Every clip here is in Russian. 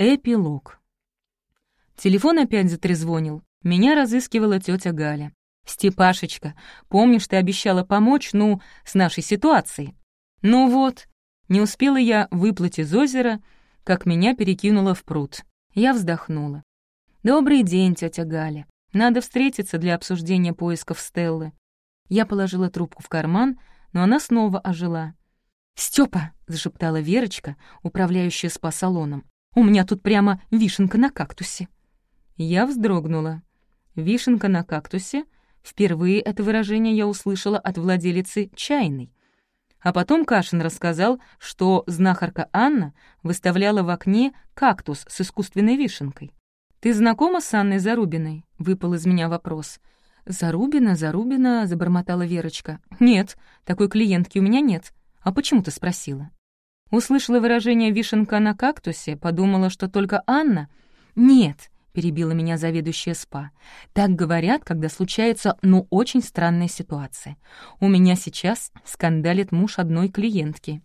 Эпилог. Телефон опять затрезвонил. Меня разыскивала тетя Галя. «Степашечка, помнишь, ты обещала помочь, ну, с нашей ситуацией?» «Ну вот». Не успела я выплыть из озера, как меня перекинуло в пруд. Я вздохнула. «Добрый день, тетя Галя. Надо встретиться для обсуждения поисков Стеллы». Я положила трубку в карман, но она снова ожила. «Стёпа!» — зашептала Верочка, управляющая спа-салоном. «У меня тут прямо вишенка на кактусе». Я вздрогнула. «Вишенка на кактусе?» Впервые это выражение я услышала от владелицы чайной. А потом Кашин рассказал, что знахарка Анна выставляла в окне кактус с искусственной вишенкой. «Ты знакома с Анной Зарубиной?» — выпал из меня вопрос. «Зарубина, Зарубина», — забормотала Верочка. «Нет, такой клиентки у меня нет. А почему ты спросила?» Услышала выражение «вишенка на кактусе», подумала, что только Анна. «Нет», — перебила меня заведующая СПА. «Так говорят, когда случается, ну, очень странная ситуация. У меня сейчас скандалит муж одной клиентки».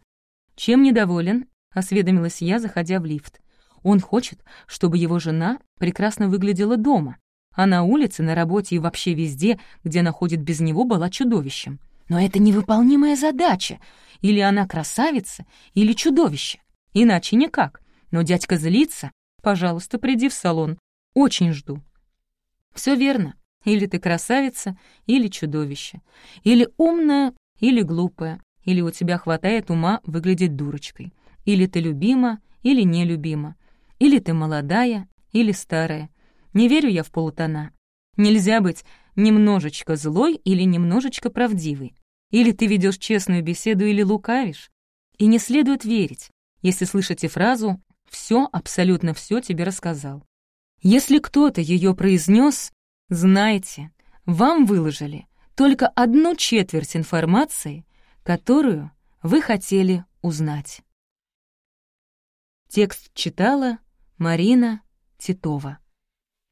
«Чем недоволен?» — осведомилась я, заходя в лифт. «Он хочет, чтобы его жена прекрасно выглядела дома, а на улице, на работе и вообще везде, где она без него, была чудовищем. Но это невыполнимая задача. Или она красавица, или чудовище. Иначе никак. Но дядька злится. Пожалуйста, приди в салон. Очень жду. Все верно. Или ты красавица, или чудовище. Или умная, или глупая. Или у тебя хватает ума выглядеть дурочкой. Или ты любима, или нелюбима. Или ты молодая, или старая. Не верю я в полутона. Нельзя быть немножечко злой или немножечко правдивой. Или ты ведешь честную беседу, или лукавишь. И не следует верить, если слышите фразу «все, абсолютно все тебе рассказал». Если кто-то ее произнес, знайте, вам выложили только одну четверть информации, которую вы хотели узнать. Текст читала Марина Титова.